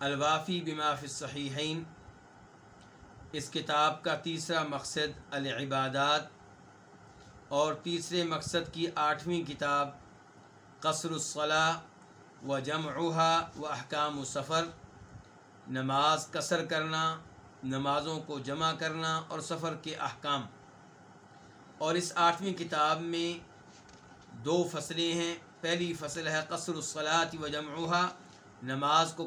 الوافی بما فی الصحیحین، اس کتاب کا تیسرا مقصد العبادات اور تیسرے مقصد کی آٹھویں کتاب قصر الصلاح و جمعہ و احکام و سفر نماز قصر کرنا، نمازوں کو جمع کرنا اور سفر کے احکام۔ اور اس آٹھویں کتاب میں دو فصلیں ہیں۔ پہلی فصل ہے قصر الصلاۃ و جمعہ نماز کو